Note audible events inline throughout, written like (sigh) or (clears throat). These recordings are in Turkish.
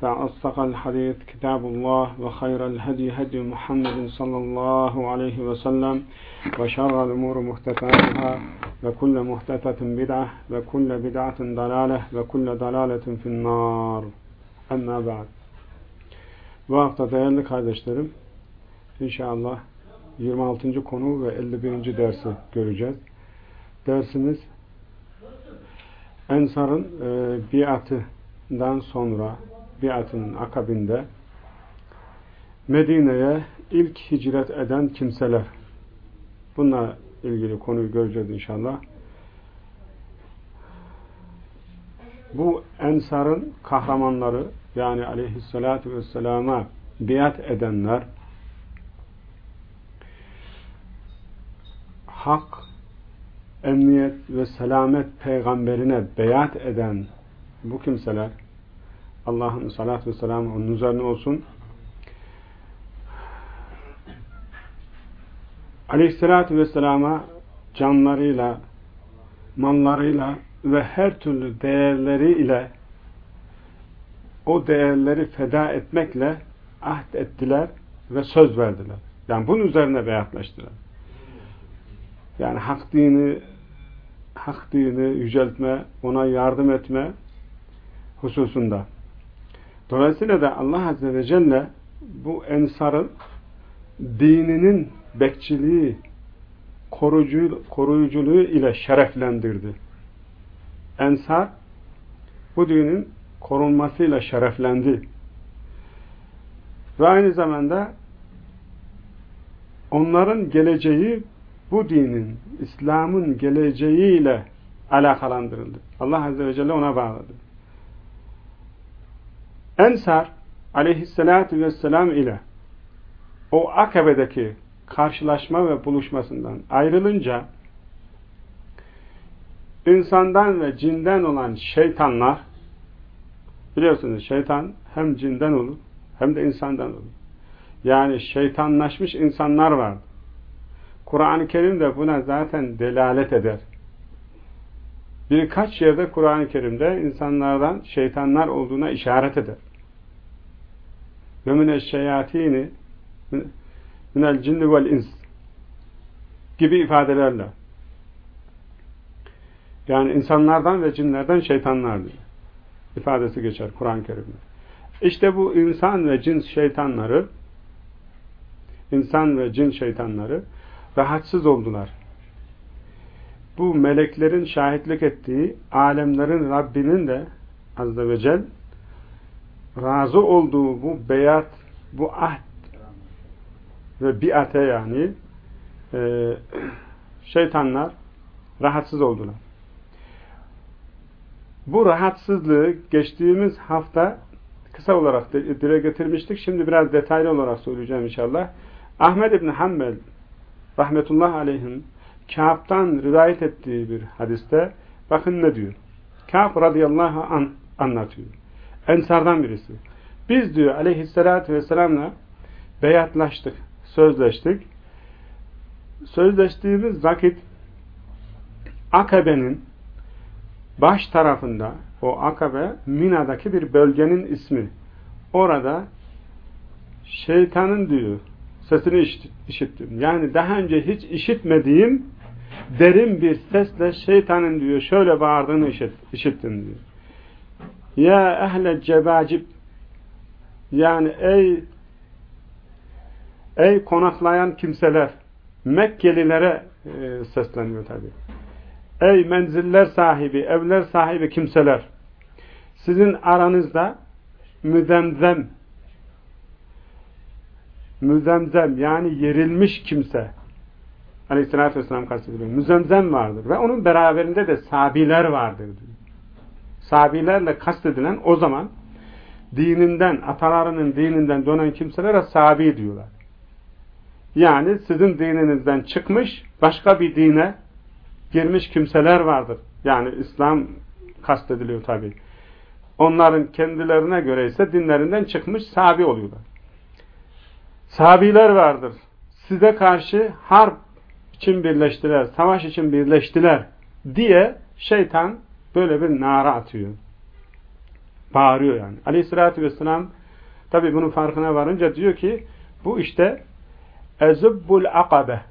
فأصدق الحديث كتاب الله وخير الهدي هدي محمد صلى الله عليه وسلم وشر الأمور محدثاتها وكل محدثة بدعة وكل بدعة ضلالة وكل ضلالة في النار أما بعد Bu hafta değerli kardeşlerim inşallah 26. konu ve 51. dersi göreceğiz. Dersimiz Ensar'ın e, biatından sonra biatının akabinde Medine'ye ilk hicret eden kimseler. Bununla ilgili konuyu göreceğiz inşallah. Bu Ensar'ın kahramanları yani aleyhissalatü vesselama biat edenler hak, emniyet ve selamet peygamberine beyat eden bu kimseler Allah'ın salatü ve selamı onun üzerine olsun. Aleyhissalatü vesselama canlarıyla, mallarıyla ve her türlü değerleriyle o değerleri feda etmekle ahd ettiler ve söz verdiler. Yani bunun üzerine beyatlaştılar. Yani hak dini hak dini yüceltme, ona yardım etme hususunda. Dolayısıyla da Allah Azze ve Celle bu ensarın dininin bekçiliği, koruyucu, koruyuculuğu ile şereflendirdi. Ensar bu dinin korunmasıyla şereflendi. Ve aynı zamanda onların geleceği bu dinin, İslam'ın geleceğiyle alakalandırıldı. Allah Azze ve Celle ona bağladı. Ensar aleyhissalatü vesselam ile o Akabe'deki karşılaşma ve buluşmasından ayrılınca insandan ve cinden olan şeytanlar biliyorsunuz şeytan hem cinden olur hem de insandan olur. Yani şeytanlaşmış insanlar var. Kur'an-ı Kerim de buna zaten delalet eder. Birkaç yerde Kur'an-ı Kerim'de insanlardan şeytanlar olduğuna işaret eder. Ve mineşşeyatini minel cinni vel ins gibi ifadelerle. Yani insanlardan ve cinlerden şeytanlar diyor. ifadesi geçer Kur'an-ı Kerim'de. İşte bu insan ve cin şeytanları insan ve cin şeytanları rahatsız oldular. Bu meleklerin şahitlik ettiği alemlerin Rabbinin de Azze ve Celle razı olduğu bu beyat, bu ahd ve biate yani e, şeytanlar rahatsız oldular. Bu rahatsızlığı geçtiğimiz hafta kısa olarak dile getirmiştik. Şimdi biraz detaylı olarak söyleyeceğim inşallah. Ahmed İbni Hanbel rahmetullah aleyhin Kâb'dan rivayet ettiği bir hadiste bakın ne diyor. Kâb radıyallahu an anlatıyor. Ensardan birisi. Biz diyor aleyhissalatü vesselamla beyatlaştık, sözleştik. Sözleştiğimiz vakit Akabe'nin baş tarafında o Akabe Mina'daki bir bölgenin ismi. Orada şeytanın diyor sesini işittim. Yani daha önce hiç işitmediğim derin bir sesle şeytanın diyor şöyle bağırdığını işit, işittim diyor. Ya ehle cebacib yani ey Ey konaklayan kimseler Mekkelilere e, sesleniyor tabi. Ey menziller sahibi, evler sahibi kimseler sizin aranızda müzemzem müzemzem yani yerilmiş kimse aleyhissalatü vesselam kastediliyor. Müzemzem vardır ve onun beraberinde de sabiler vardır diyor. Sabilerle kastedilen o zaman dininden, atalarının dininden dönen kimselere sabi diyorlar. Yani sizin dininizden çıkmış, başka bir dine girmiş kimseler vardır. Yani İslam kastediliyor tabi. Onların kendilerine göre ise dinlerinden çıkmış sabi oluyorlar. Sabiler vardır. Size karşı harp için birleştiler, savaş için birleştiler diye şeytan böyle bir nara atıyor. Bağırıyor yani. Aleyhissalatü vesselam tabi bunun farkına varınca diyor ki bu işte Ezubbul Akabe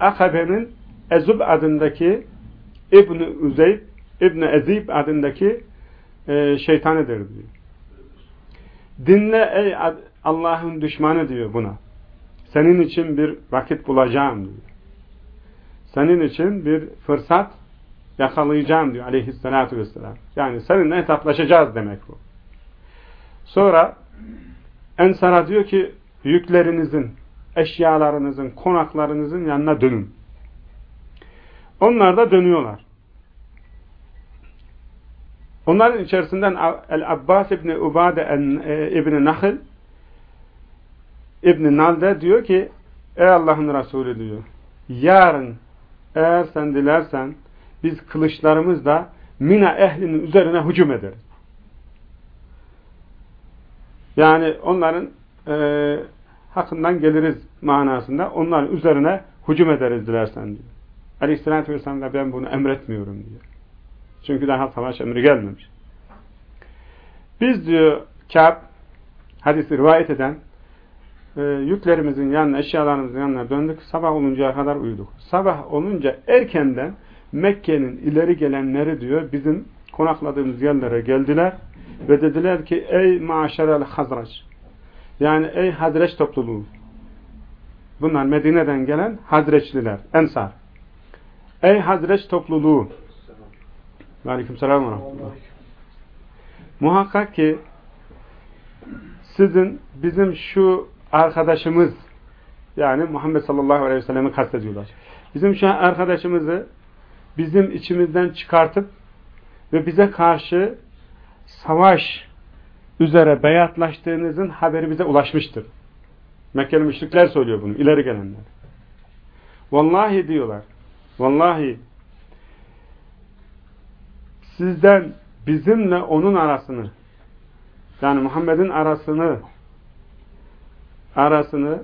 Akabe'nin Ezub adındaki İbn-i Uzeyb İbn-i Ezib adındaki e, şeytanıdır diyor. Dinle ey Allah'ın düşmanı diyor buna. Senin için bir vakit bulacağım diyor. Senin için bir fırsat yakalayacağım diyor aleyhissalatü vesselam. Yani seninle hesaplaşacağız demek bu. Sonra Ensar'a diyor ki yüklerinizin, eşyalarınızın, konaklarınızın yanına dönün. Onlar da dönüyorlar. Onların içerisinden El-Abbas İbni Ubade e, İbni Nahl İbni Nalde diyor ki Ey Allah'ın Resulü diyor yarın eğer sen dilersen biz kılıçlarımızla Mina ehlinin üzerine hücum ederiz. Yani onların e, hakkından geliriz manasında onların üzerine hücum ederiz dilersen diyor. Aleyhisselatü Vesselam ben bunu emretmiyorum diyor. Çünkü daha savaş emri gelmemiş. Biz diyor Kâb hadisi rivayet eden e, yüklerimizin yanına, eşyalarımızın yanına döndük. Sabah oluncaya kadar uyuduk. Sabah olunca erkenden Mekke'nin ileri gelenleri diyor bizim konakladığımız yerlere geldiler ve dediler ki ey maşerel hazraç yani ey Hazreç topluluğu bunlar Medine'den gelen Hazreçliler, Ensar ey Hazreç topluluğu Aleyküm selam Muhakkak ki sizin bizim şu arkadaşımız yani Muhammed sallallahu aleyhi ve sellem'i kastediyorlar. Bizim şu arkadaşımızı bizim içimizden çıkartıp ve bize karşı savaş üzere beyatlaştığınızın haberi bize ulaşmıştır. Mekkeli müşrikler söylüyor bunu, ileri gelenler. Vallahi diyorlar, vallahi sizden bizimle onun arasını yani Muhammed'in arasını arasını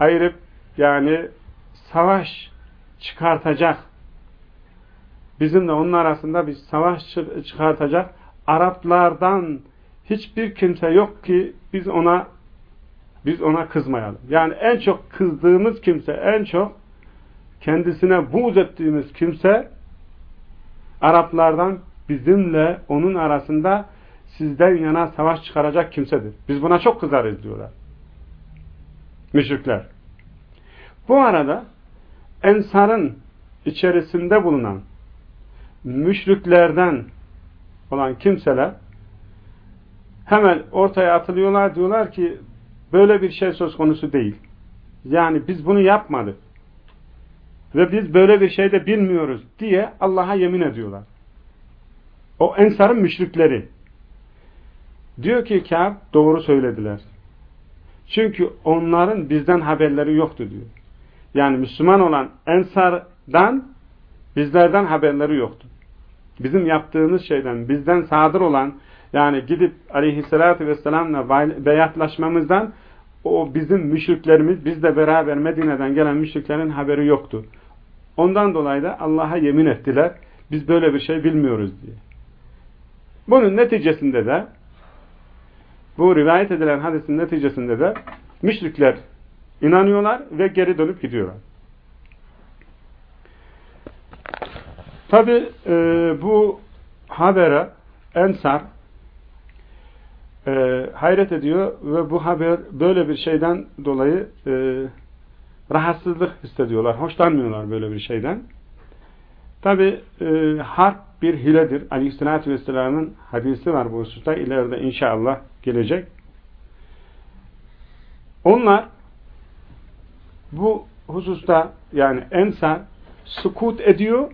ayırıp yani savaş çıkartacak bizimle onun arasında bir savaş çıkartacak Araplardan hiçbir kimse yok ki biz ona biz ona kızmayalım. Yani en çok kızdığımız kimse, en çok kendisine buğz ettiğimiz kimse Araplardan bizimle onun arasında sizden yana savaş çıkaracak kimsedir. Biz buna çok kızarız diyorlar. Müşrikler. Bu arada Ensar'ın içerisinde bulunan müşriklerden olan kimseler hemen ortaya atılıyorlar diyorlar ki böyle bir şey söz konusu değil. Yani biz bunu yapmadık. Ve biz böyle bir şey de bilmiyoruz diye Allah'a yemin ediyorlar. O Ensar'ın müşrikleri. Diyor ki Kâb doğru söylediler. Çünkü onların bizden haberleri yoktu diyor. Yani Müslüman olan Ensar'dan bizlerden haberleri yoktu. Bizim yaptığımız şeyden, bizden sadır olan yani gidip aleyhissalatü vesselamla beyatlaşmamızdan o bizim müşriklerimiz, bizle beraber Medine'den gelen müşriklerin haberi yoktu. Ondan dolayı da Allah'a yemin ettiler. Biz böyle bir şey bilmiyoruz diye. Bunun neticesinde de bu rivayet edilen hadisin neticesinde de müşrikler inanıyorlar ve geri dönüp gidiyorlar. Tabi e, bu habere Ensar e, hayret ediyor ve bu haber böyle bir şeyden dolayı e, rahatsızlık hissediyorlar. Hoşlanmıyorlar böyle bir şeyden. Tabi e, harp bir hiledir. Aleyhisselatü Vesselam'ın hadisi var bu hususta. İleride inşallah gelecek. Onlar bu hususta yani ensar sukut ediyor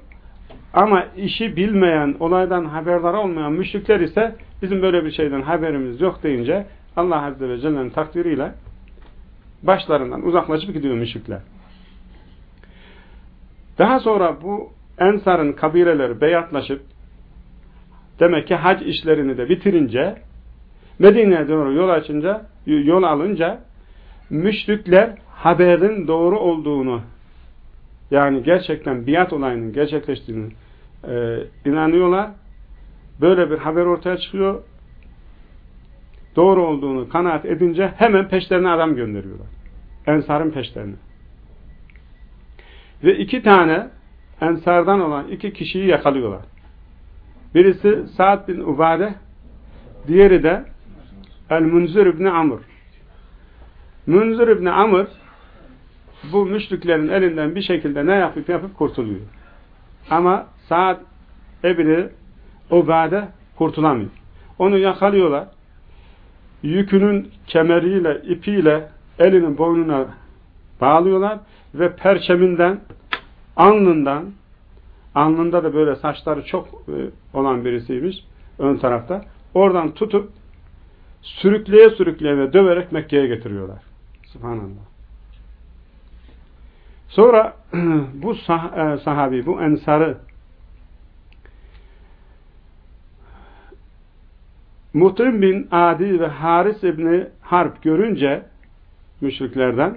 ama işi bilmeyen, olaydan haberdar olmayan müşrikler ise bizim böyle bir şeyden haberimiz yok deyince Allah Azze ve Celle'nin takdiriyle başlarından uzaklaşıp gidiyor müşrikler. Daha sonra bu Ensar'ın kabileleri beyatlaşıp demek ki hac işlerini de bitirince Medine'ye doğru yol açınca yol alınca müşrikler haberin doğru olduğunu yani gerçekten biat olayının gerçekleştiğini e, inanıyorlar. Böyle bir haber ortaya çıkıyor. Doğru olduğunu kanaat edince hemen peşlerine adam gönderiyorlar. Ensar'ın peşlerine. Ve iki tane Ensardan olan iki kişiyi yakalıyorlar. Birisi Sa'd bin Ubade, diğeri de El-Munzir ibn Amr. Munzir ibn Amr bu müşriklerin elinden bir şekilde ne yapıp yapıp kurtuluyor. Ama Sa'd ebni Ubade kurtulamıyor. Onu yakalıyorlar. Yükünün kemeriyle, ipiyle elinin boynuna bağlıyorlar ve perçeminden alnından alnında da böyle saçları çok e, olan birisiymiş ön tarafta. Oradan tutup sürükleye sürükleye ve döverek Mekke'ye getiriyorlar. Subhanallah. Sonra (clears throat) bu sah e, sahabi, bu ensarı Mutim bin Adi ve Haris İbni Harp görünce müşriklerden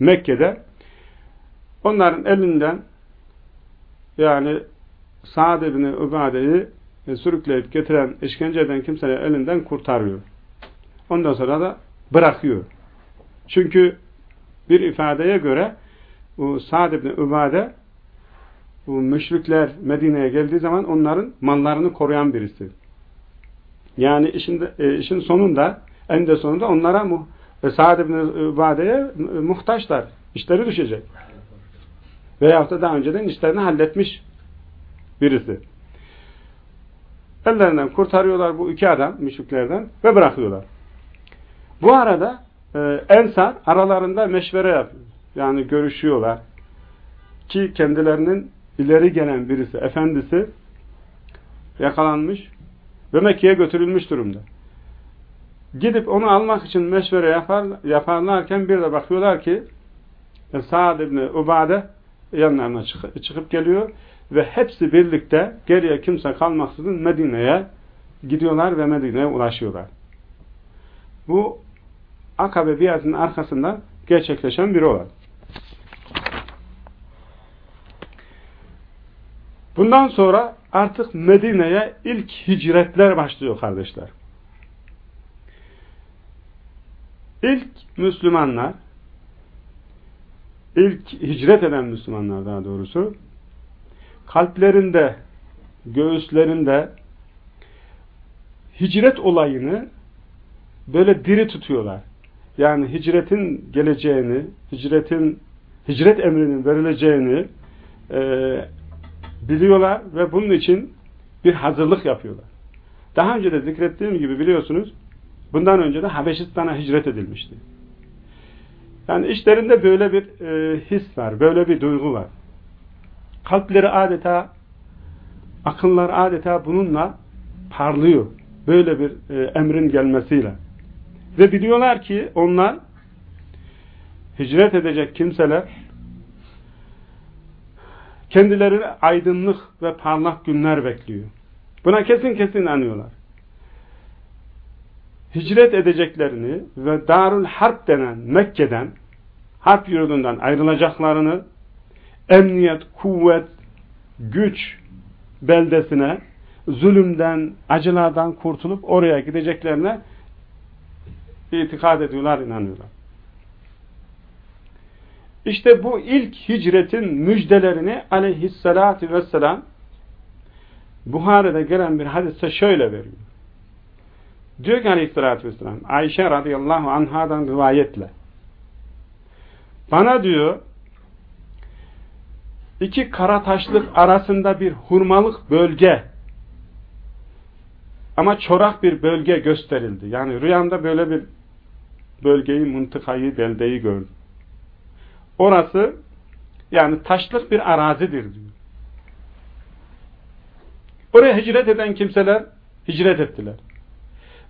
Mekke'de onların elinden yani Sa'd ibn Ubade'yi e, sürükleyip getiren, işkence eden kimseleri elinden kurtarıyor. Ondan sonra da bırakıyor. Çünkü bir ifadeye göre bu Sa'd ibn Ubade bu müşrikler Medine'ye geldiği zaman onların mallarını koruyan birisi. Yani işin, e, işin sonunda en de sonunda onlara mu, e, Sa'd ibn Ubade'ye muhtaçlar. İşleri düşecek. Veyahut da daha önceden işlerini halletmiş birisi. Ellerinden kurtarıyorlar bu iki adam müşriklerden ve bırakıyorlar. Bu arada e, Ensar aralarında meşvere yapıyor. Yani görüşüyorlar. Ki kendilerinin ileri gelen birisi, efendisi yakalanmış ve Mekke'ye götürülmüş durumda. Gidip onu almak için meşvere yapar, yaparlarken bir de bakıyorlar ki e, Sa'd ibn Ubade yanlarına çıkıp geliyor ve hepsi birlikte geriye kimse kalmaksızın Medine'ye gidiyorlar ve Medine'ye ulaşıyorlar. Bu Akabe biatının arkasında gerçekleşen bir olay. Bundan sonra artık Medine'ye ilk hicretler başlıyor kardeşler. İlk Müslümanlar ilk hicret eden Müslümanlar daha doğrusu kalplerinde, göğüslerinde hicret olayını böyle diri tutuyorlar. Yani hicretin geleceğini, hicretin hicret emrinin verileceğini e, biliyorlar ve bunun için bir hazırlık yapıyorlar. Daha önce de zikrettiğim gibi biliyorsunuz bundan önce de Habeşistan'a hicret edilmişti. Yani işlerinde böyle bir e, his var, böyle bir duygu var. Kalpleri adeta, akıllar adeta bununla parlıyor. Böyle bir e, emrin gelmesiyle. Ve biliyorlar ki onlar hicret edecek kimseler kendilerine aydınlık ve parlak günler bekliyor. Buna kesin kesin inanıyorlar. Hicret edeceklerini ve Darül Harp denen Mekke'den harp yurdundan ayrılacaklarını emniyet, kuvvet, güç beldesine zulümden, acılardan kurtulup oraya gideceklerine itikad ediyorlar, inanıyorlar. İşte bu ilk hicretin müjdelerini aleyhissalatü vesselam Buhari'de gelen bir hadiste şöyle veriyor. Diyor ki aleyhissalatü vesselam Ayşe radıyallahu anhadan rivayetle bana diyor iki kara taşlık arasında bir hurmalık bölge ama çorak bir bölge gösterildi. Yani rüyamda böyle bir bölgeyi, mıntıkayı, beldeyi gördüm. Orası yani taşlık bir arazidir diyor. Oraya hicret eden kimseler hicret ettiler.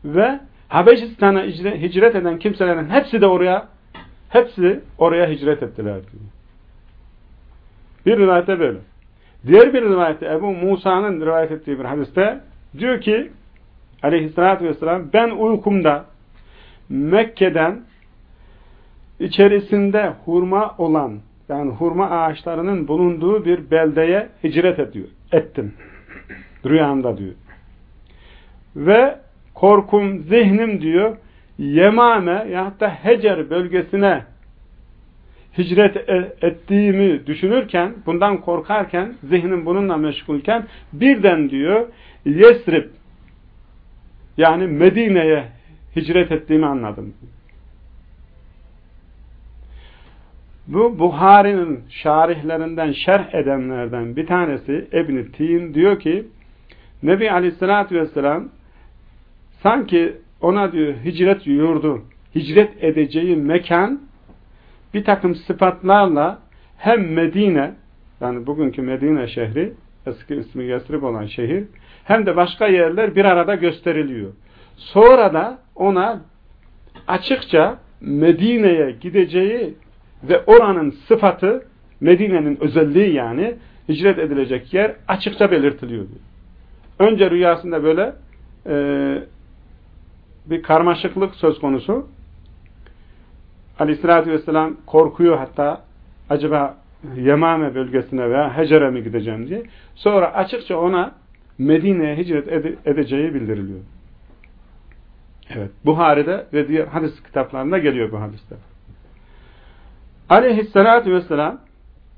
Ve Habeşistan'a hicret eden kimselerin hepsi de oraya hepsi oraya hicret ettiler diyor. Bir rivayette böyle. Diğer bir rivayette Ebu Musa'nın rivayet ettiği bir hadiste diyor ki aleyhissalatü vesselam ben uykumda Mekke'den içerisinde hurma olan yani hurma ağaçlarının bulunduğu bir beldeye hicret ediyor. Ettim. Rüyamda diyor. Ve korkum, zihnim diyor Yemame ya da Hecer bölgesine hicret e, ettiğimi düşünürken, bundan korkarken, zihnim bununla meşgulken birden diyor Yesrib yani Medine'ye hicret ettiğimi anladım. Bu Buhari'nin şarihlerinden şerh edenlerden bir tanesi Tin diyor ki Nebi Aleyhisselatü Vesselam sanki ona diyor hicret yurdu, hicret edeceği mekan bir takım sıfatlarla hem Medine yani bugünkü Medine şehri eski ismi Yesrib olan şehir hem de başka yerler bir arada gösteriliyor. Sonra da ona açıkça Medine'ye gideceği ve oranın sıfatı Medine'nin özelliği yani hicret edilecek yer açıkça belirtiliyor. Önce rüyasında böyle e, bir karmaşıklık söz konusu. Aleyhissalatü vesselam korkuyor hatta acaba Yemame bölgesine veya Hecer'e mi gideceğim diye. Sonra açıkça ona Medine'ye hicret ede edeceği bildiriliyor. Evet. Buhari'de ve diğer hadis kitaplarında geliyor bu hadisler. Aleyhissalatü vesselam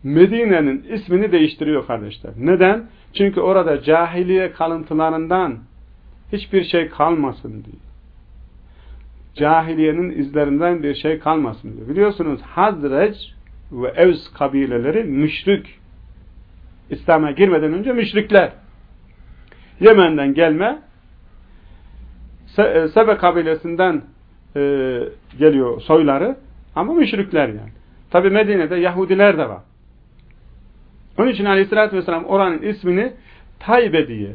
Medine'nin ismini değiştiriyor kardeşler. Neden? Çünkü orada cahiliye kalıntılarından hiçbir şey kalmasın diye. Cahiliyenin izlerinden bir şey kalmasın diyor. Biliyorsunuz Hazreç ve Evs kabileleri müşrik. İslam'a girmeden önce müşrikler. Yemen'den gelme e, Sebe kabilesinden e, geliyor soyları ama müşrikler yani. Tabi Medine'de Yahudiler de var. Onun için aleyhissalatü vesselam oranın ismini Taybe diye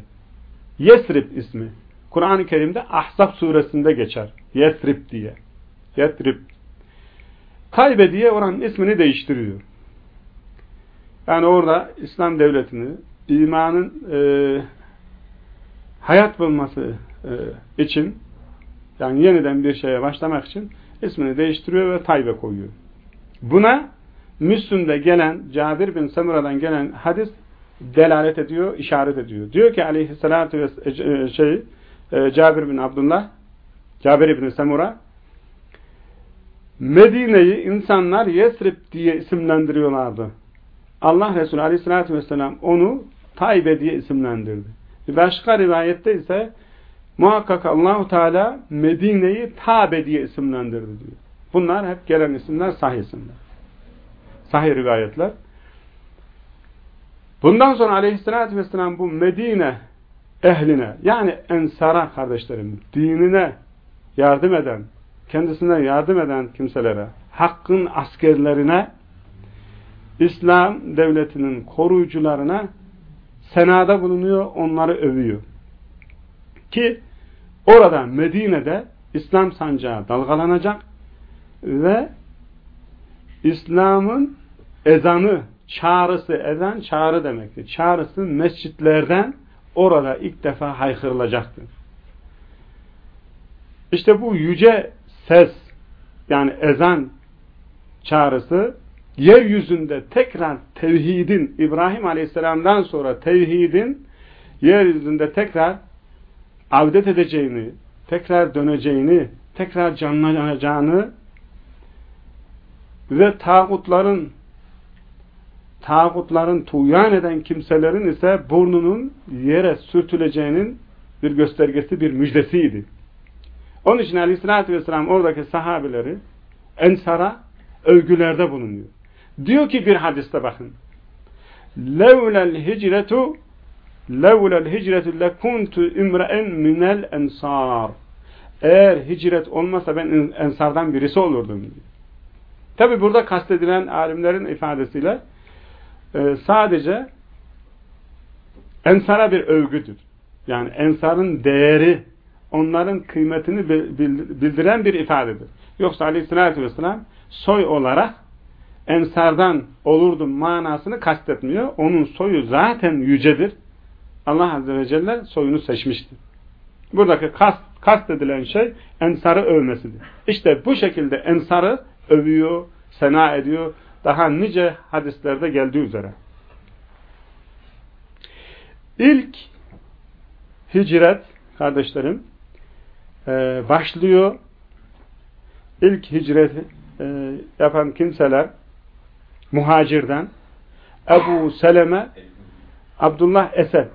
Yesrib ismi. Kur'an-ı Kerim'de Ahzab suresinde geçer. Yesrib diye. Yesrib. Taybe diye oranın ismini değiştiriyor. Yani orada İslam devletini, imanın e, hayat bulması e, için yani yeniden bir şeye başlamak için ismini değiştiriyor ve Taybe koyuyor. Buna Müslüm'de gelen Cabir bin Samura'dan gelen hadis delalet ediyor, işaret ediyor. Diyor ki aleyhissalatü ve e, şey e, Cabir bin Abdullah Cabir bin Samura Medine'yi insanlar Yesrib diye isimlendiriyorlardı. Allah Resulü aleyhissalatü vesselam onu Taybe diye isimlendirdi. Başka rivayette ise muhakkak Allahu Teala Medine'yi Tabe diye isimlendirdi diyor. Bunlar hep gelen isimler sahih isimler. Sahih rivayetler. Bundan sonra aleyhissalatü vesselam bu Medine ehline yani ensara kardeşlerim dinine yardım eden kendisine yardım eden kimselere hakkın askerlerine İslam devletinin koruyucularına senada bulunuyor, onları övüyor. Ki orada Medine'de İslam sancağı dalgalanacak ve İslam'ın ezanı, çağrısı, ezan çağrı demektir. Çağrısı mescitlerden orada ilk defa haykırılacaktır. İşte bu yüce ses, yani ezan çağrısı yeryüzünde tekrar tevhidin, İbrahim Aleyhisselam'dan sonra tevhidin yeryüzünde tekrar avdet edeceğini, tekrar döneceğini, tekrar canlanacağını ve tağutların tağutların tuğyan eden kimselerin ise burnunun yere sürtüleceğinin bir göstergesi, bir müjdesiydi. Onun için aleyhissalatü vesselam oradaki sahabeleri ensara övgülerde bulunuyor. Diyor ki bir hadiste bakın. Levlel hicretu levlel hicretu lekuntu imre'en minel ensar. Eğer hicret olmasa ben ensardan birisi olurdum diyor. Tabi burada kastedilen alimlerin ifadesiyle e, sadece ensara bir övgüdür. Yani ensarın değeri, onların kıymetini bildiren bir ifadedir. Yoksa aleyhissalatü vesselam soy olarak ensardan olurdum manasını kastetmiyor. Onun soyu zaten yücedir. Allah Azze ve Celle soyunu seçmiştir. Buradaki kast, kast edilen şey ensarı övmesidir. İşte bu şekilde ensarı övüyor, sena ediyor. Daha nice hadislerde geldiği üzere. İlk hicret kardeşlerim e, başlıyor. İlk hicret e, yapan kimseler muhacirden Ebu Seleme Abdullah Esed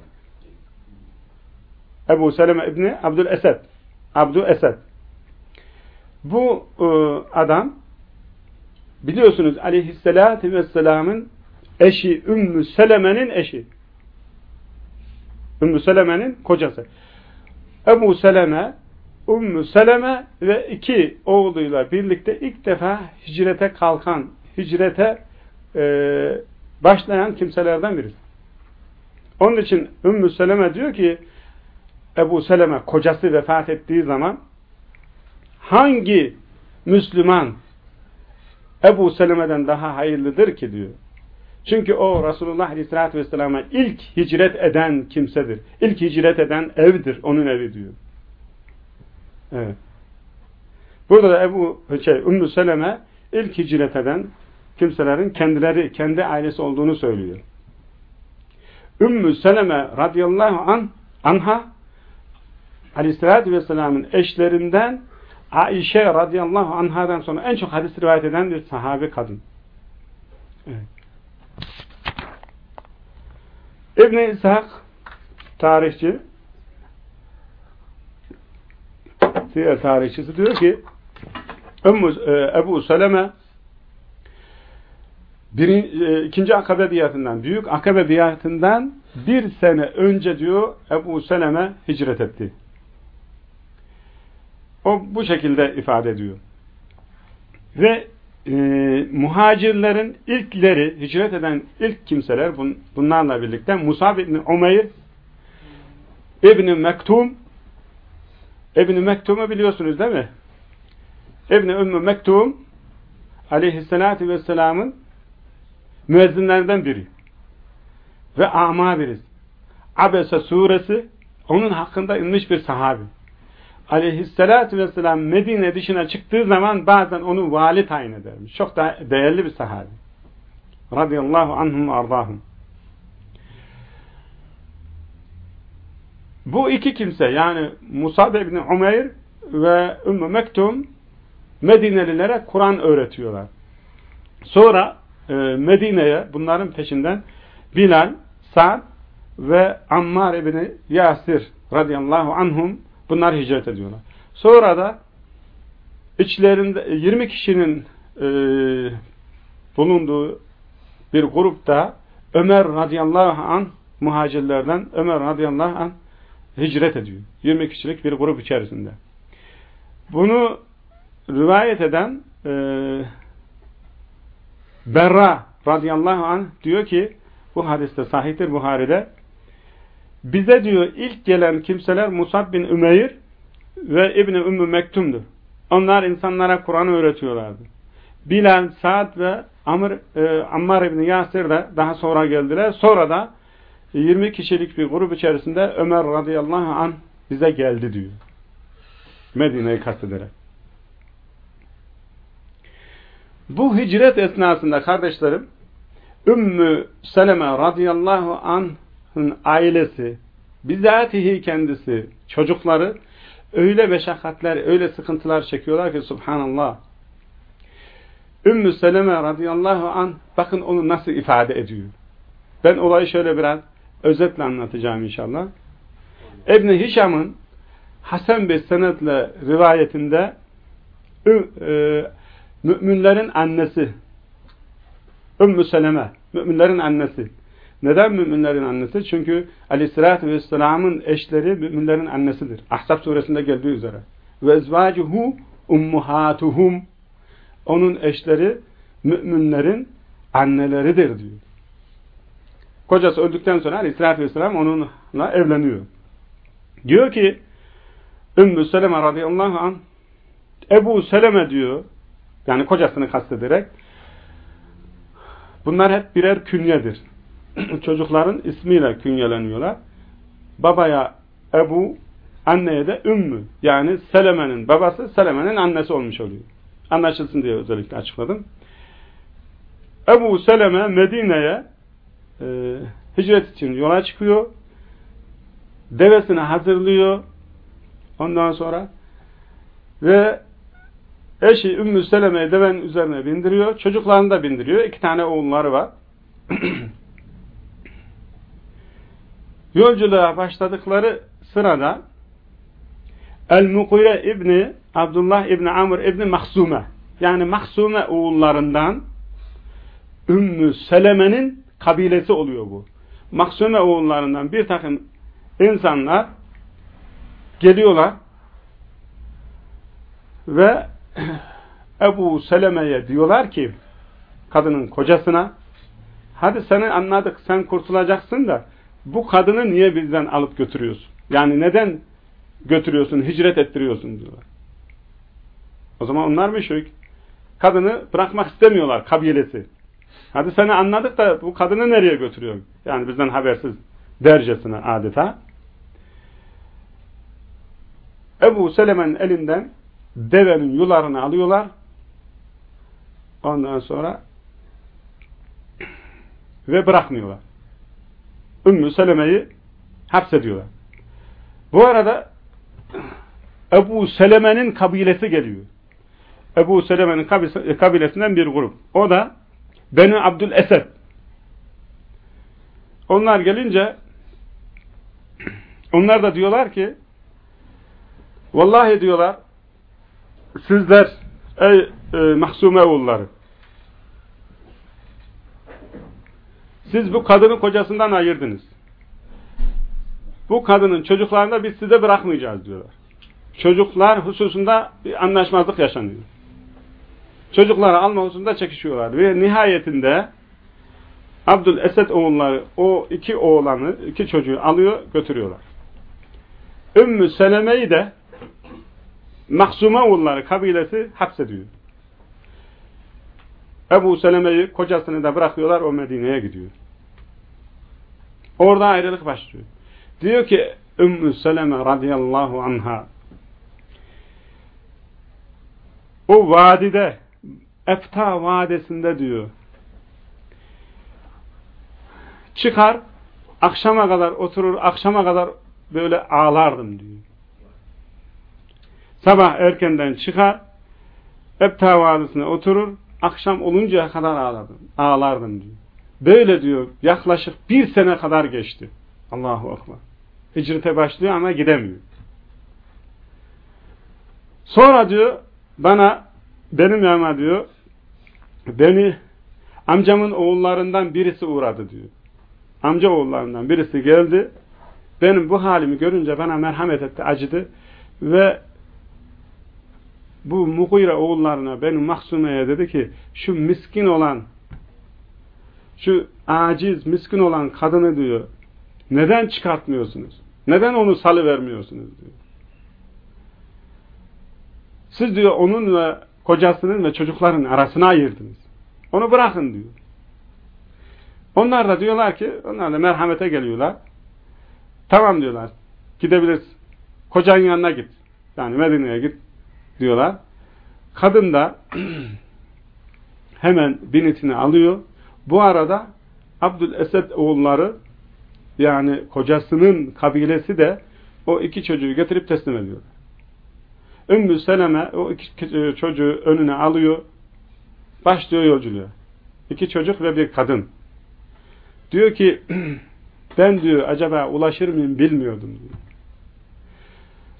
Ebu Seleme İbni Abdül Esed Abdü Esed bu e, adam biliyorsunuz aleyhissalatü vesselamın eşi Ümmü Seleme'nin eşi Ümmü Seleme'nin kocası Ebu Seleme Ümmü Seleme ve iki oğluyla birlikte ilk defa hicrete kalkan, hicrete e, başlayan kimselerden birisi. Onun için Ümmü Seleme diyor ki Ebu Seleme kocası vefat ettiği zaman hangi Müslüman Ebu Seleme'den daha hayırlıdır ki diyor. Çünkü o Resulullah Aleyhisselatü Vesselam'a ilk hicret eden kimsedir. İlk hicret eden evdir. Onun evi diyor. Evet. Burada da Ebu şey, Ümmü Seleme ilk hicret eden kimselerin kendileri, kendi ailesi olduğunu söylüyor. Ümmü Seleme radıyallahu an, anha aleyhissalatü vesselamın eşlerinden Aişe radıyallahu anhadan sonra en çok hadis rivayet eden bir sahabe kadın. Evet. İbn-i İshak tarihçi siyer tarihçisi diyor ki Ümmü, e, Ebu Seleme birin, e, ikinci akabe biatından, büyük akabe biatından bir sene önce diyor Ebu Seleme hicret etti. O bu şekilde ifade ediyor. Ve e, muhacirlerin ilkleri, hicret eden ilk kimseler bun, bunlarla birlikte Musab ibn Umeyr İbn Mektum İbn Mektum'u biliyorsunuz değil mi? İbn Ümmü Mektum aleyhissalatü vesselamın müezzinlerinden biri. Ve ama biriz. Abese suresi onun hakkında inmiş bir sahabi. Aleyhissalatü vesselam Medine dışına çıktığı zaman bazen onu vali tayin edermiş. Çok da değerli bir sahabi. Radıyallahu anhum ardahum. Bu iki kimse yani Musab ibn Umeyr ve Ümmü Mektum Medinelilere Kur'an öğretiyorlar. Sonra e, Medine'ye bunların peşinden Bilal, Sa'd ve Ammar ibn Yasir radıyallahu anhum bunlar hicret ediyorlar. Sonra da içlerinde 20 kişinin e, bulunduğu bir grupta Ömer radıyallahu an muhacirlerden Ömer radıyallahu an hicret ediyor. 20 kişilik bir grup içerisinde. Bunu rivayet eden e, Berra radıyallahu anh diyor ki bu hadiste sahihtir Buhari'de bize diyor ilk gelen kimseler Musab bin Ümeyr ve İbni Ümmü Mektum'dur. Onlar insanlara Kur'an öğretiyorlardı. Bilal, Sa'd ve Amr, e, Ammar İbni Yasir de daha sonra geldiler. Sonra da 20 kişilik bir grup içerisinde Ömer radıyallahu an bize geldi diyor. Medine'yi kastederek. Bu hicret esnasında kardeşlerim Ümmü Seleme radıyallahu anh'ın ailesi bizatihi kendisi çocukları öyle meşakkatler öyle sıkıntılar çekiyorlar ki subhanallah Ümmü Seleme radıyallahu an bakın onu nasıl ifade ediyor. Ben olayı şöyle biraz özetle anlatacağım inşallah. İbn Hişam'ın Hasan bir senetle rivayetinde e, müminlerin annesi Ümmü Seleme müminlerin annesi. Neden müminlerin annesi? Çünkü aleyhissalatü vesselamın eşleri müminlerin annesidir. Ahzab suresinde geldiği üzere. Ve ezvacuhu ummuhatuhum onun eşleri müminlerin anneleridir diyor. Kocası öldükten sonra Aleyhisselatü Vesselam onunla evleniyor. Diyor ki Ümmü Seleme radıyallahu anh Ebu Seleme diyor yani kocasını kastederek bunlar hep birer künyedir. (clears throat) Çocukların ismiyle künyeleniyorlar. Babaya Ebu, anneye de Ümmü. Yani Seleme'nin babası Seleme'nin annesi olmuş oluyor. Anlaşılsın diye özellikle açıkladım. Ebu Seleme Medine'ye e, hicret için yola çıkıyor. Devesini hazırlıyor. Ondan sonra ve eşi Ümmü Seleme'yi devenin üzerine bindiriyor. Çocuklarını da bindiriyor. İki tane oğulları var. (clears throat) Yolculuğa başladıkları sırada El-Mukire İbni Abdullah İbni Amr İbni Mahsume yani Mahsume oğullarından Ümmü Seleme'nin kabilesi oluyor bu. Mahsume oğullarından bir takım insanlar geliyorlar ve (clears throat) Ebu Seleme'ye diyorlar ki kadının kocasına hadi seni anladık sen kurtulacaksın da bu kadını niye bizden alıp götürüyorsun? Yani neden götürüyorsun, hicret ettiriyorsun diyorlar. O zaman onlar müşrik. Kadını bırakmak istemiyorlar kabilesi. Hadi seni anladık da bu kadını nereye götürüyor? Yani bizden habersiz dercesine adeta. Ebu Seleme'nin elinden devenin yularını alıyorlar. Ondan sonra ve bırakmıyorlar. Ümmü Seleme'yi hapsediyorlar. Bu arada Ebu Seleme'nin kabilesi geliyor. Ebu Seleme'nin kabilesinden bir grup. O da Beni Abdül Esed. Onlar gelince onlar da diyorlar ki vallahi diyorlar sizler ey e, mahsume oğulları siz bu kadını kocasından ayırdınız. Bu kadının çocuklarını da biz size bırakmayacağız diyorlar. Çocuklar hususunda bir anlaşmazlık yaşanıyor. Çocukları alma hususunda çekişiyorlar. Ve nihayetinde Abdül Esed oğulları o iki oğlanı, iki çocuğu alıyor, götürüyorlar. Ümmü Seleme'yi de Mahsume oğulları kabilesi hapsediyor. Ebu Seleme'yi kocasını da bırakıyorlar, o Medine'ye gidiyor. Orada ayrılık başlıyor. Diyor ki Ümmü Seleme radıyallahu anha o vadide Efta vadesinde diyor çıkar akşama kadar oturur akşama kadar böyle ağlardım diyor. Sabah erkenden çıkar Efta vadisine oturur akşam oluncaya kadar ağladım, ağlardım diyor. Böyle diyor yaklaşık bir sene kadar geçti. Allahu Akbar. Hicrete başlıyor ama gidemiyor. Sonra diyor bana benim yanıma diyor beni amcamın oğullarından birisi uğradı diyor. Amca oğullarından birisi geldi. Benim bu halimi görünce bana merhamet etti, acıdı ve bu Mugire oğullarına benim Mahsume'ye dedi ki şu miskin olan şu aciz, miskin olan kadını diyor neden çıkartmıyorsunuz? Neden onu salı vermiyorsunuz diyor. Siz diyor onun ve kocasının ve çocukların arasına ayırdınız. Onu bırakın diyor. Onlar da diyorlar ki, onlar da merhamete geliyorlar. Tamam diyorlar, gidebilirsin. Kocanın yanına git. Yani Medine'ye git diyorlar. Kadın da (clears throat) hemen binitini alıyor. Bu arada Abdül Esed oğulları yani kocasının kabilesi de o iki çocuğu getirip teslim ediyor. Ümmü Seleme o iki çocuğu önüne alıyor. Başlıyor yolculuğa. İki çocuk ve bir kadın. Diyor ki (clears throat) ben diyor acaba ulaşır mıyım bilmiyordum diyor.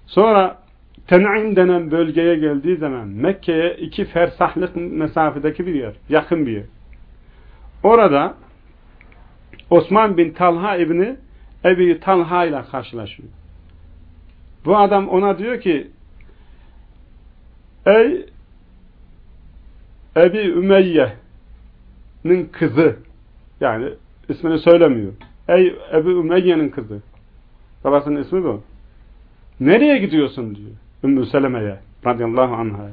Sonra Ten'im denen bölgeye geldiği zaman Mekke'ye iki fersahlık mesafedeki bir yer. Yakın bir yer. Orada Osman bin Talha İbni Ebi Talha ile karşılaşıyor. Bu adam ona diyor ki Ey Ebi Ümeyye'nin kızı yani ismini söylemiyor. Ey Ebu Ümeyye'nin kızı. Babasının ismi bu. Nereye gidiyorsun diyor. Ümmü Seleme'ye radıyallahu anh'a.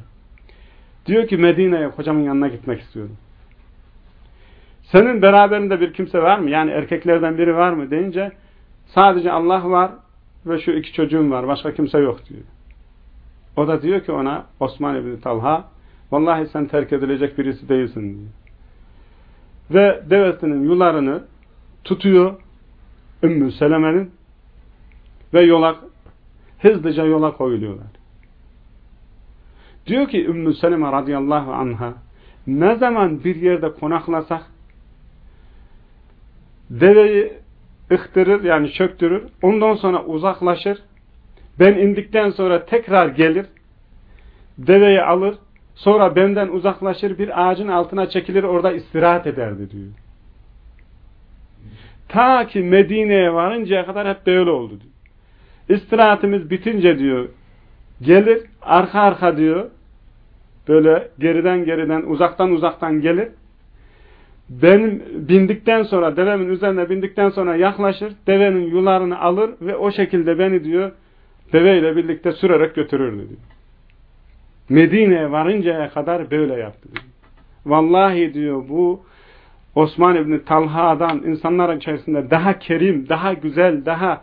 Diyor ki Medine'ye kocamın yanına gitmek istiyorum. Senin beraberinde bir kimse var mı? Yani erkeklerden biri var mı? deyince sadece Allah var ve şu iki çocuğum var. Başka kimse yok diyor. O da diyor ki ona Osman İbni Talha vallahi sen terk edilecek birisi değilsin diyor. Ve devesinin yularını tutuyor Ümmü Seleme'nin ve yola hızlıca yola koyuluyorlar. Diyor ki Ümmü Seleme radıyallahu anha ne zaman bir yerde konaklasak deveyi ıhtırır yani çöktürür. Ondan sonra uzaklaşır. Ben indikten sonra tekrar gelir. Deveyi alır. Sonra benden uzaklaşır bir ağacın altına çekilir orada istirahat ederdi diyor. Ta ki Medine'ye varıncaya kadar hep böyle oldu diyor. İstirahatimiz bitince diyor gelir arka arka diyor böyle geriden geriden uzaktan uzaktan gelir benim bindikten sonra devemin üzerine bindikten sonra yaklaşır devenin yularını alır ve o şekilde beni diyor deveyle birlikte sürerek götürürdü diyor. Medine'ye varıncaya kadar böyle yaptı diyor. Vallahi diyor bu Osman İbni Talha'dan insanlar içerisinde daha kerim, daha güzel, daha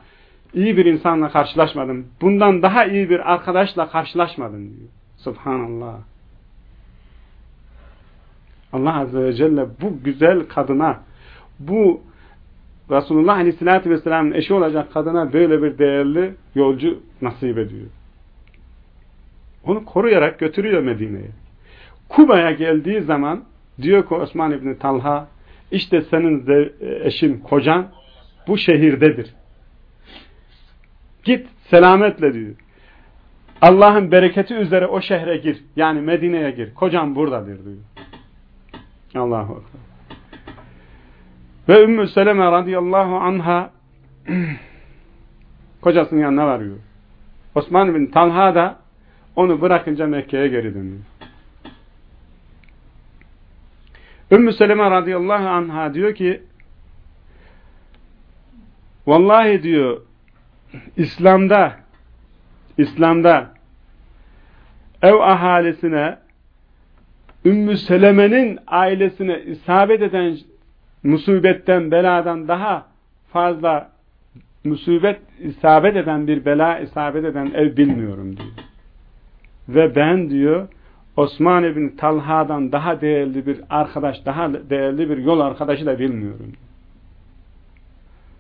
iyi bir insanla karşılaşmadım. Bundan daha iyi bir arkadaşla karşılaşmadım diyor. Subhanallah. Allah Azze ve Celle bu güzel kadına, bu Resulullah Aleyhisselatü Vesselam'ın eşi olacak kadına böyle bir değerli yolcu nasip ediyor. Onu koruyarak götürüyor Medine'ye. Kuba'ya geldiği zaman diyor ki Osman İbni Talha işte senin de eşin, kocan bu şehirdedir. Git selametle diyor. Allah'ın bereketi üzere o şehre gir. Yani Medine'ye gir. Kocan buradadır diyor. Allahu Ekber. Ve Ümmü Seleme radıyallahu anha (clears throat) kocasının yanına varıyor. Osman bin Talha da onu bırakınca Mekke'ye geri dönüyor. Ümmü Seleme radıyallahu anha diyor ki Vallahi diyor İslam'da İslam'da ev ahalisine Ümmü Seleme'nin ailesine isabet eden musibetten, beladan daha fazla musibet isabet eden bir bela isabet eden ev bilmiyorum diyor. Ve ben diyor Osman ibn Talha'dan daha değerli bir arkadaş, daha değerli bir yol arkadaşı da bilmiyorum.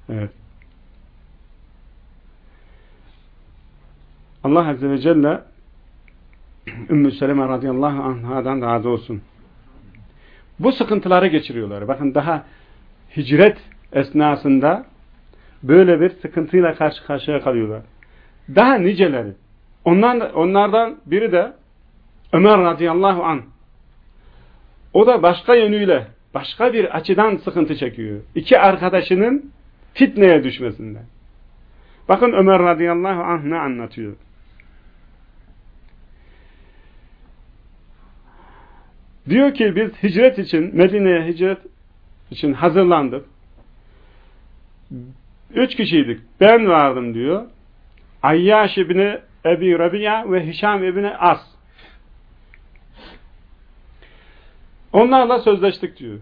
Evet. Allah Azze ve Celle (clears throat) Ümmü Seleme radıyallahu anhadan razı olsun. Bu sıkıntıları geçiriyorlar. Bakın daha hicret esnasında böyle bir sıkıntıyla karşı karşıya kalıyorlar. Daha niceleri. Ondan, onlardan biri de Ömer radıyallahu an. O da başka yönüyle, başka bir açıdan sıkıntı çekiyor. İki arkadaşının fitneye düşmesinden. Bakın Ömer radıyallahu anh ne anlatıyor. Diyor ki biz hicret için, Medine'ye hicret için hazırlandık. Üç kişiydik. Ben vardım diyor. Ayyaş ibni Ebi Rabia ve Hişam ibni As. Onlarla sözleştik diyor.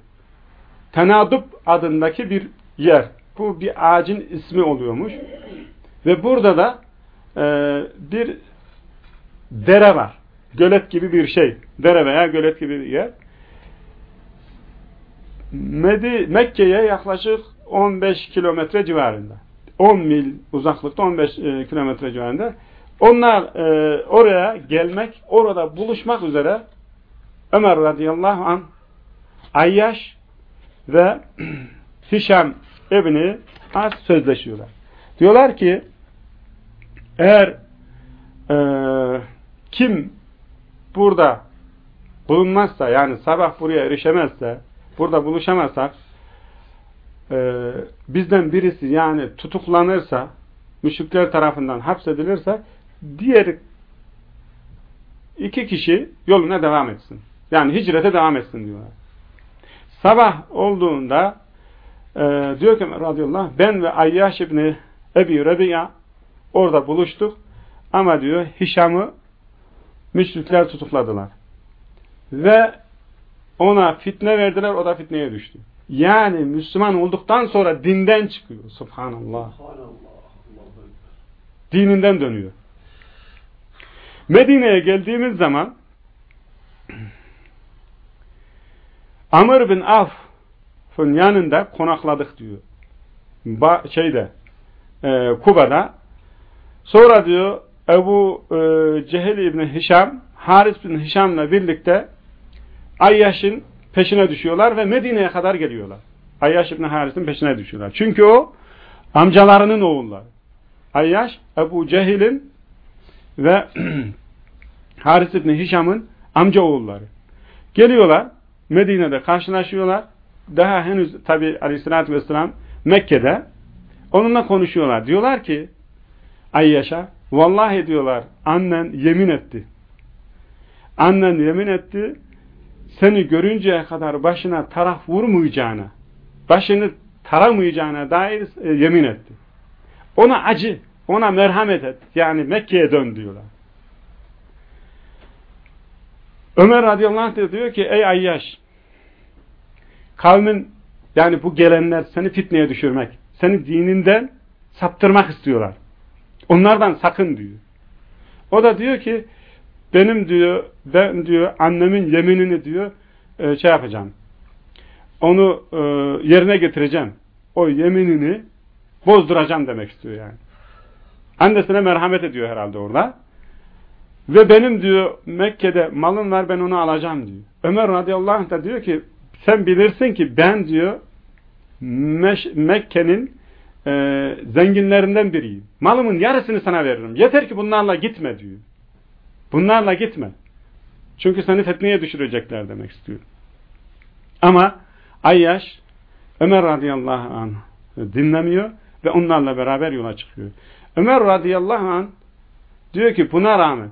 Tenadup adındaki bir yer. Bu bir ağacın ismi oluyormuş. Ve burada da e, bir dere var. Gölet gibi bir şey. Dere veya gölet gibi bir yer. Mekke'ye yaklaşık 15 kilometre civarında. 10 mil uzaklıkta 15 e, kilometre civarında. Onlar e, oraya gelmek, orada buluşmak üzere Ömer radıyallahu an Ayyaş ve (clears throat) Hişam ebni Az sözleşiyorlar. Diyorlar ki eğer e, kim burada bulunmazsa yani sabah buraya erişemezse burada buluşamazsak e, bizden birisi yani tutuklanırsa müşrikler tarafından hapsedilirse diğer iki kişi yoluna devam etsin. Yani hicrete devam etsin diyorlar. Sabah olduğunda e, diyor ki radıyallahu ben ve Ayyaş ibni Ebi Rebiya orada buluştuk ama diyor Hişam'ı müşrikler tutukladılar. Ve ona fitne verdiler, o da fitneye düştü. Yani Müslüman olduktan sonra dinden çıkıyor. Subhanallah. Dininden dönüyor. Medine'ye geldiğimiz zaman Amr bin Af'ın yanında konakladık diyor. Ba şeyde e, Kuba'da. Sonra diyor Ebu e, Cehil İbni Hişam Haris bin Hişam'la birlikte Ayyaş'ın peşine düşüyorlar ve Medine'ye kadar geliyorlar. Ayyaş İbni Haris'in peşine düşüyorlar. Çünkü o amcalarının oğulları. Ayyaş Ebu Cehil'in ve (clears throat) Haris İbni Hişam'ın amca oğulları. Geliyorlar. Medine'de karşılaşıyorlar. Daha henüz tabi aleyhissalatü vesselam Mekke'de onunla konuşuyorlar. Diyorlar ki Ayyaş'a vallahi diyorlar annen yemin etti. Annen yemin etti seni görünceye kadar başına taraf vurmayacağına başını taramayacağına dair e, yemin etti. Ona acı, ona merhamet et. Yani Mekke'ye dön diyorlar. Ömer radıyallahu anh diyor ki ey Ayyaş kavmin yani bu gelenler seni fitneye düşürmek, seni dininden saptırmak istiyorlar. Onlardan sakın diyor. O da diyor ki benim diyor ben diyor annemin yeminini diyor e, şey yapacağım. Onu e, yerine getireceğim. O yeminini bozduracağım demek istiyor yani. Annesine merhamet ediyor herhalde orada. Ve benim diyor Mekke'de malım var ben onu alacağım diyor. Ömer radıyallahu anh da diyor ki sen bilirsin ki ben diyor Mekke'nin e, zenginlerinden biriyim. Malımın yarısını sana veririm. Yeter ki bunlarla gitme diyor. Bunlarla gitme. Çünkü seni fetneye düşürecekler demek istiyor. Ama Ayyaş Ömer radıyallahu anh dinlemiyor ve onlarla beraber yola çıkıyor. Ömer radıyallahu anh diyor ki buna rağmen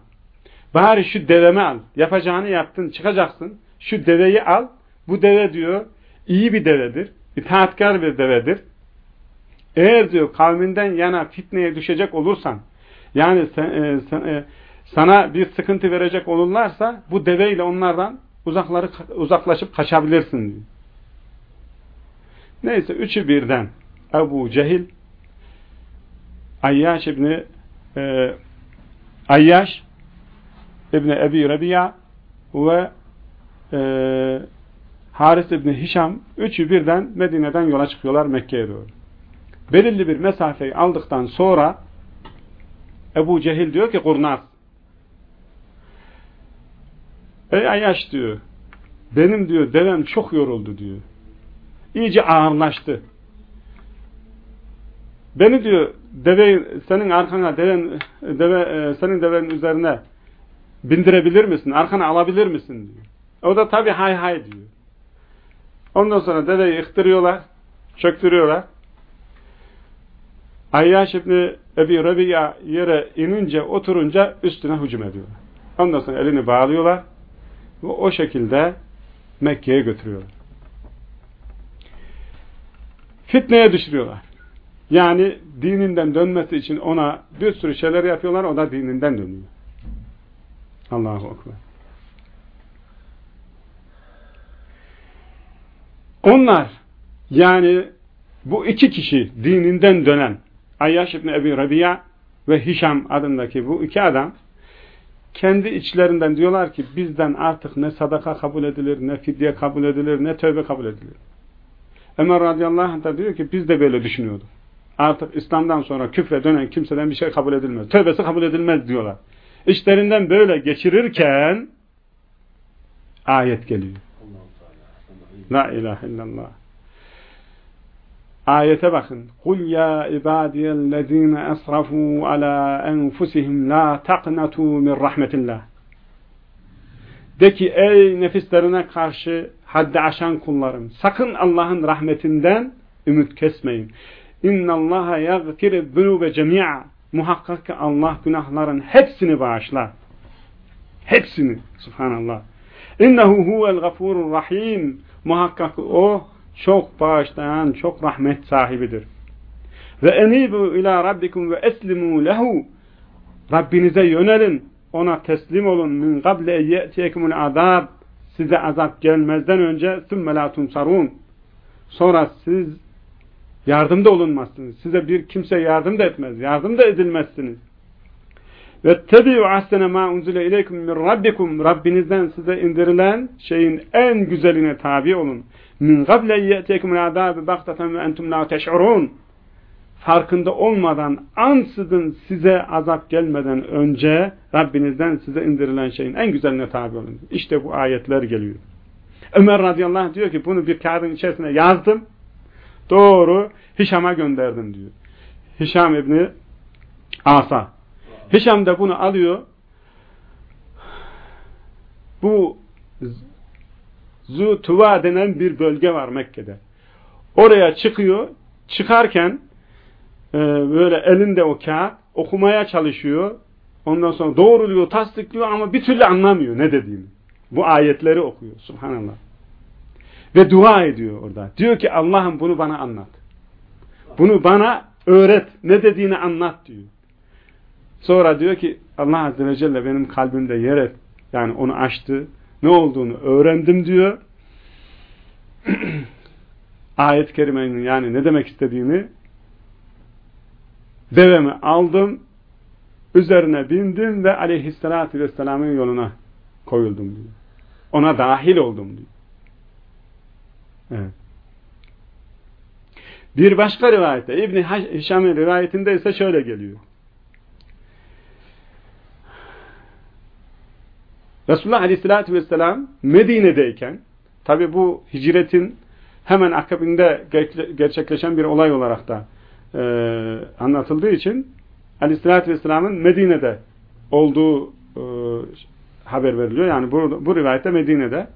bari şu devemi al. Yapacağını yaptın çıkacaksın. Şu deveyi al. Bu deve diyor iyi bir devedir. İtaatkar bir devedir. Eğer diyor kavminden yana fitneye düşecek olursan yani sen, e, sen, e, sana bir sıkıntı verecek olurlarsa bu deveyle onlardan uzakları uzaklaşıp kaçabilirsin diyor. Neyse üçü birden Ebu Cehil Ayyaş İbni e, Ayyaş İbni Ebi Rabia ve e, Haris İbni Hişam üçü birden Medine'den yola çıkıyorlar Mekke'ye doğru. Belirli bir mesafeyi aldıktan sonra Ebu Cehil diyor ki kurnaz Ey Ayyaş diyor benim diyor devem çok yoruldu diyor iyice ağırlaştı. Beni diyor deve senin arkana deven deve e, senin devenin üzerine bindirebilir misin? Arkana alabilir misin diyor. O da tabi hay hay diyor. Ondan sonra deveyi ihtiriyorlar, çöktürüyorlar. Ayyaş İbni Ebi Rabia yere inince, oturunca üstüne hücum ediyorlar. Ondan sonra elini bağlıyorlar ve o şekilde Mekke'ye götürüyorlar fitneye düşürüyorlar. Yani dininden dönmesi için ona bir sürü şeyler yapıyorlar, o da dininden dönüyor. Allahu Ekber. Onlar yani bu iki kişi dininden dönen Ayyaş İbni Ebi Rabia ve Hişam adındaki bu iki adam kendi içlerinden diyorlar ki bizden artık ne sadaka kabul edilir, ne fidye kabul edilir, ne tövbe kabul edilir. Ömer radıyallahu anh da diyor ki biz de böyle düşünüyorduk. Artık İslam'dan sonra küfre dönen kimseden bir şey kabul edilmez. Tövbesi kabul edilmez diyorlar. İşlerinden böyle geçirirken ayet geliyor. La ilahe illallah. Ayete bakın. Kul ya ibadiyellezine esrafu ala enfusihim la taqnatu min rahmetillah. De ki ey nefislerine karşı haddi aşan kullarım. Sakın Allah'ın rahmetinden ümit kesmeyin. İnna Allaha yaghfiru zunube cemi'a. Muhakkak ki Allah günahların hepsini bağışlar. Hepsini. Subhanallah. İnnehu huvel gafurur rahim. Muhakkak o çok bağışlayan, çok rahmet sahibidir. Ve enibu ila rabbikum ve eslimu lehu. Rabbinize yönelin, ona teslim olun. Min kable ye'tiyekumul azab. Size azap gelmezden önce sümme la tunsarun. Sonra siz yardımda olunmazsınız. Size bir kimse yardım da etmez. Yardım da edilmezsiniz. Ve tebi'u ahsene ma unzile ileykum min rabbikum. Rabbinizden size indirilen şeyin en güzeline tabi olun. Min ye'tekumul azabi baktatan ve entum la teş'urun. Farkında olmadan ansızın size azap gelmeden önce Rabbinizden size indirilen şeyin en güzeline tabi olun. İşte bu ayetler geliyor. Ömer radıyallahu diyor ki bunu bir kağıdın içerisine yazdım. Doğru Hişam'a gönderdim diyor. Hişam İbni Asa. Hişam da bunu alıyor. Bu Zutuva denen bir bölge var Mekke'de. Oraya çıkıyor. Çıkarken e, böyle elinde o kağıt okumaya çalışıyor. Ondan sonra doğruluyor, tasdikliyor ama bir türlü anlamıyor ne dediğini. Bu ayetleri okuyor. Subhanallah. Ve dua ediyor orada. Diyor ki Allah'ım bunu bana anlat. Bunu bana öğret. Ne dediğini anlat diyor. Sonra diyor ki Allah Azze ve Celle benim kalbimde yer et. Yani onu açtı. Ne olduğunu öğrendim diyor. (clears throat) Ayet-i kerimenin yani ne demek istediğini devemi aldım üzerine bindim ve aleyhissalatü vesselamın yoluna koyuldum diyor. Ona dahil oldum diyor. Evet. Bir başka rivayette İbni Hişam'ın rivayetinde ise şöyle geliyor. Resulullah Aleyhisselatü Vesselam Medine'deyken tabi bu hicretin hemen akabinde gerçekleşen bir olay olarak da e, anlatıldığı için Aleyhisselatü Vesselam'ın Medine'de olduğu e, haber veriliyor. Yani bu, bu rivayette Medine'de.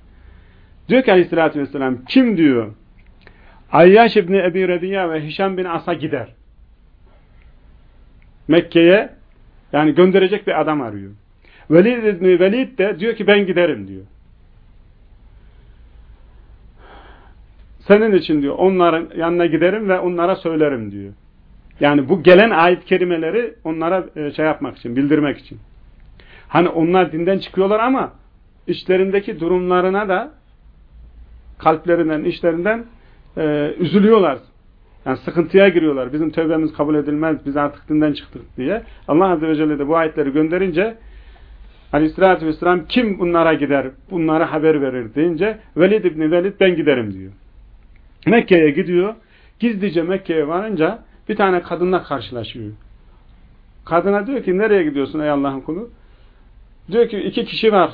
Diyor ki Aleyhisselatü Vesselam kim diyor Ayyaş İbni Ebi Rebiya ve Hişam bin As'a gider. Mekke'ye yani gönderecek bir adam arıyor. Velid İbni Velid de diyor ki ben giderim diyor. Senin için diyor onların yanına giderim ve onlara söylerim diyor. Yani bu gelen ayet kelimeleri onlara e, şey yapmak için, bildirmek için. Hani onlar dinden çıkıyorlar ama içlerindeki durumlarına da kalplerinden, işlerinden e, üzülüyorlar. Yani sıkıntıya giriyorlar. Bizim tövbemiz kabul edilmez. Biz artık dinden çıktık diye. Allah Azze ve Celle de bu ayetleri gönderince Aleyhisselatü Vesselam kim bunlara gider, bunlara haber verir deyince Velid İbni Velid ben giderim diyor. Mekke'ye gidiyor. Gizlice Mekke'ye varınca bir tane kadınla karşılaşıyor. Kadına diyor ki nereye gidiyorsun ey Allah'ın kulu? Diyor ki iki kişi var.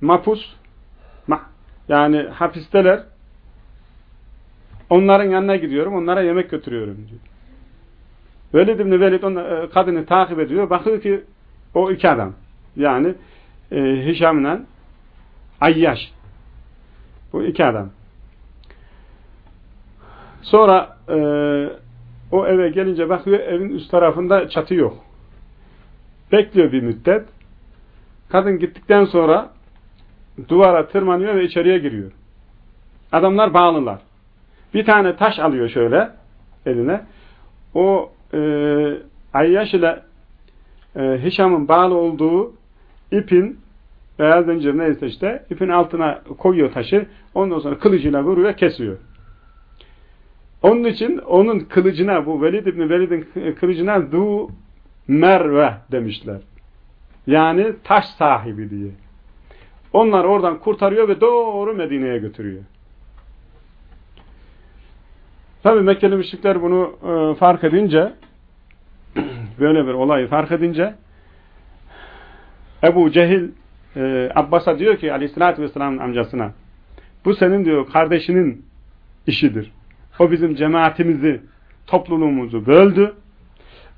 Mapus. Yani hapisteler. Onların yanına gidiyorum. Onlara yemek götürüyorum diyor. Velid İbni Velid e, kadını takip ediyor. Bakıyor ki o iki adam. Yani e, Hişam'la Ayyaş. Bu iki adam. Sonra e, o eve gelince bakıyor evin üst tarafında çatı yok. Bekliyor bir müddet. Kadın gittikten sonra duvara tırmanıyor ve içeriye giriyor. Adamlar bağlılar. Bir tane taş alıyor şöyle eline. O e, Ayyaş ile e, Hişam'ın bağlı olduğu ipin veya zincir neyse işte ipin altına koyuyor taşı. Ondan sonra kılıcıyla vuruyor kesiyor. Onun için onun kılıcına bu Velid İbni Velid'in kılıcına Du Merve demişler. Yani taş sahibi diye. Onlar oradan kurtarıyor ve doğru Medine'ye götürüyor. Tabi Mekkeli müşrikler bunu e, fark edince (clears throat) böyle bir olayı fark edince Ebu Cehil e, Abbas'a diyor ki aleyhissalatü vesselamın amcasına bu senin diyor kardeşinin işidir. O bizim cemaatimizi topluluğumuzu böldü,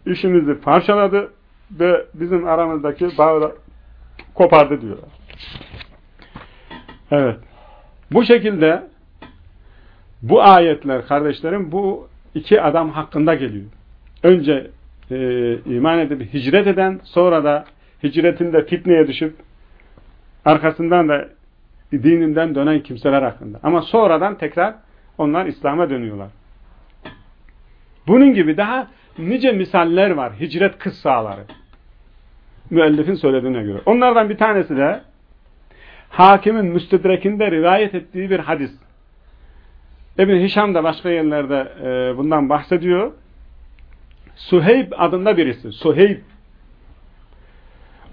işimizi parçaladı ve bizim aramızdaki bağı kopardı diyorlar. Evet. Bu şekilde bu ayetler kardeşlerim bu iki adam hakkında geliyor. Önce e, iman edip hicret eden sonra da hicretinde fitneye düşüp arkasından da dininden dönen kimseler hakkında. Ama sonradan tekrar onlar İslam'a dönüyorlar. Bunun gibi daha nice misaller var. Hicret kıssaları. Müellifin söylediğine göre. Onlardan bir tanesi de hakimin müstedrekinde rivayet ettiği bir hadis. İbn Hişam da başka yerlerde e, bundan bahsediyor. Suheyb adında birisi. Suheyb.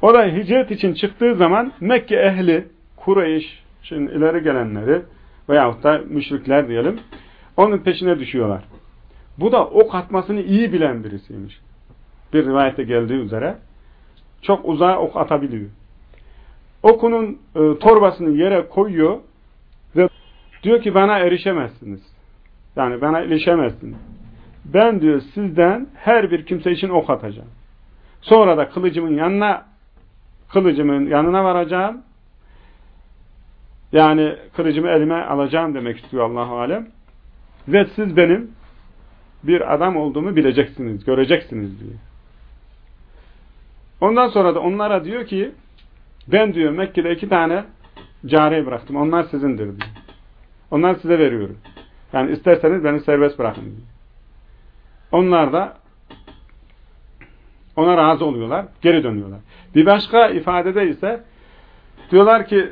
O hicret için çıktığı zaman Mekke ehli, Kureyş, şimdi ileri gelenleri veyahut da müşrikler diyelim, onun peşine düşüyorlar. Bu da ok atmasını iyi bilen birisiymiş. Bir rivayette geldiği üzere çok uzağa ok atabiliyor. Okunun e, torbasını yere koyuyor ve diyor ki bana erişemezsiniz. Yani bana erişemezsiniz. Ben diyor sizden her bir kimse için ok atacağım. Sonra da kılıcımın yanına kılıcımın yanına varacağım. Yani kılıcımı elime alacağım demek istiyor Allahu alem. Ve siz benim bir adam olduğumu bileceksiniz, göreceksiniz diyor. Ondan sonra da onlara diyor ki ben diyor Mekke'de iki tane cariye bıraktım. Onlar sizindir diyor. Onlar size veriyorum. Yani isterseniz beni serbest bırakın diyor. Onlar da ona razı oluyorlar. Geri dönüyorlar. Bir başka ifadede ise diyorlar ki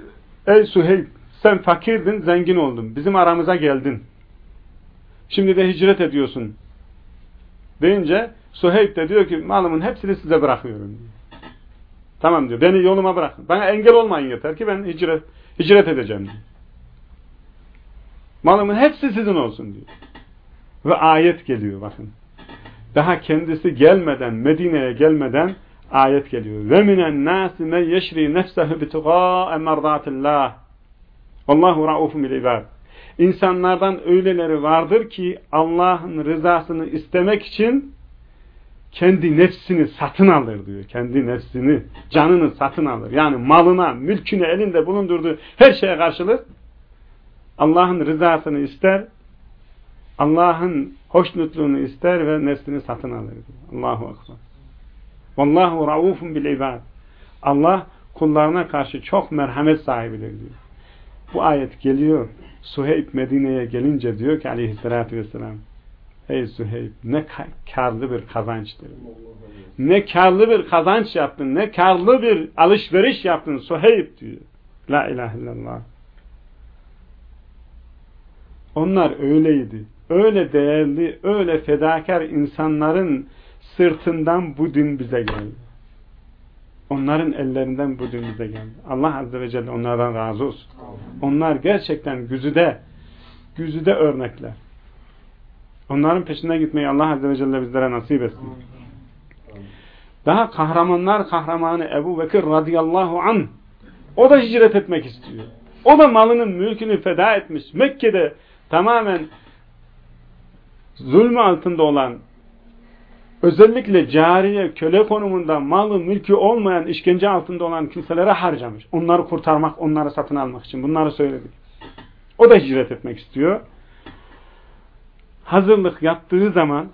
ey Süheyb sen fakirdin zengin oldun. Bizim aramıza geldin. Şimdi de hicret ediyorsun. Deyince Süheyb de diyor ki malımın hepsini size bırakıyorum. Tamam diyor. Beni yoluma bırakın. Bana engel olmayın yeter ki ben hicret, hicret edeceğim diyor. Malımın hepsi sizin olsun diyor. Ve ayet geliyor bakın. Daha kendisi gelmeden, Medine'ye gelmeden ayet geliyor. Ve minen nâsi men yeşri nefsehu bitigâe merdâtillah. Allahu raufun bil. İnsanlardan öyleleri vardır ki Allah'ın rızasını istemek için kendi nefsini satın alır diyor. Kendi nefsini, canını satın alır. Yani malına, mülküne elinde bulundurduğu her şeye karşılık Allah'ın rızasını ister, Allah'ın hoşnutluğunu ister ve nefsini satın alır. Allahu akbar. Vallahu raufun bil ibad. Allah kullarına karşı çok merhamet sahibidir diyor. Bu ayet geliyor. Suheyb Medine'ye gelince diyor ki aleyhissalatü vesselam Ey Suheyb ne karlı bir kazançtır. Ne karlı bir kazanç yaptın, ne karlı bir alışveriş yaptın Suheyb diyor. La ilahe illallah. Onlar öyleydi. Öyle değerli, öyle fedakar insanların sırtından bu din bize geldi. Onların ellerinden bu din bize geldi. Allah Azze ve Celle onlardan razı olsun. Onlar gerçekten güzide, güzide örnekler. Onların peşinden gitmeyi Allah Azze ve Celle bizlere nasip etsin. Daha kahramanlar kahramanı Ebu Bekir radıyallahu an o da hicret etmek istiyor. O da malının mülkünü feda etmiş. Mekke'de tamamen zulmü altında olan özellikle cariye, köle konumunda malı, mülkü olmayan, işkence altında olan kimselere harcamış. Onları kurtarmak, onları satın almak için. Bunları söyledik. O da hicret etmek istiyor hazırlık yaptığı zaman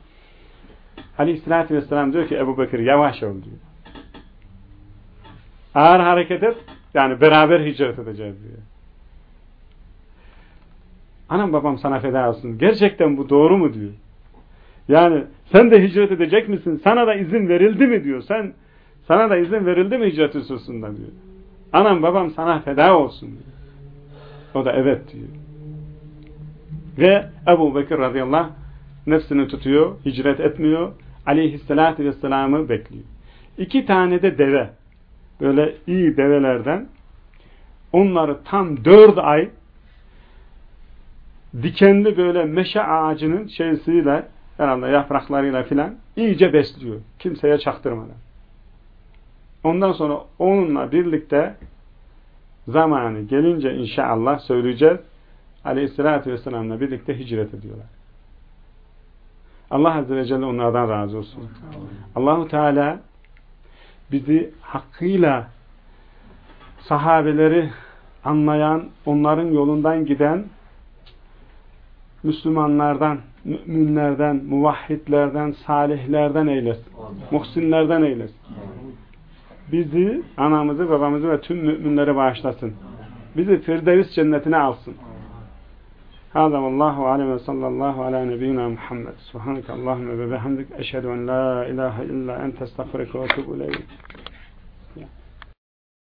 Aleyhisselatü Vesselam diyor ki Ebu Bekir yavaş ol diyor. Ağır hareket et yani beraber hicret edeceğiz diyor. Anam babam sana feda olsun. Gerçekten bu doğru mu diyor. Yani sen de hicret edecek misin? Sana da izin verildi mi diyor. Sen sana da izin verildi mi hicret hususunda diyor. Anam babam sana feda olsun diyor. O da evet diyor. Ve Ebu Bekir radıyallahu nefsini tutuyor, hicret etmiyor. Aleyhisselatü vesselam'ı bekliyor. İki tane de deve, böyle iyi develerden onları tam dört ay dikenli böyle meşe ağacının şeysiyle herhalde yapraklarıyla filan iyice besliyor. Kimseye çaktırmadan. Ondan sonra onunla birlikte zamanı gelince inşallah söyleyeceğiz. Aleyhissalatü vesselam'la birlikte hicret ediyorlar. Allah Azze ve Celle onlardan razı olsun. Allahu Teala bizi hakkıyla sahabeleri anlayan, onların yolundan giden Müslümanlardan, müminlerden, muvahhidlerden, salihlerden eylesin. Amin. Muhsinlerden eylesin. Amin. Bizi, anamızı, babamızı ve tüm müminleri bağışlasın. Bizi Firdevs cennetine alsın. Hâzâ vallâhu alem ve sallallahu ala nebiyyina Muhammed. Subhaneke Allahümme ve behamdik. Eşhedü en la ilahe illa ente estağfirike ve tuğuleyk.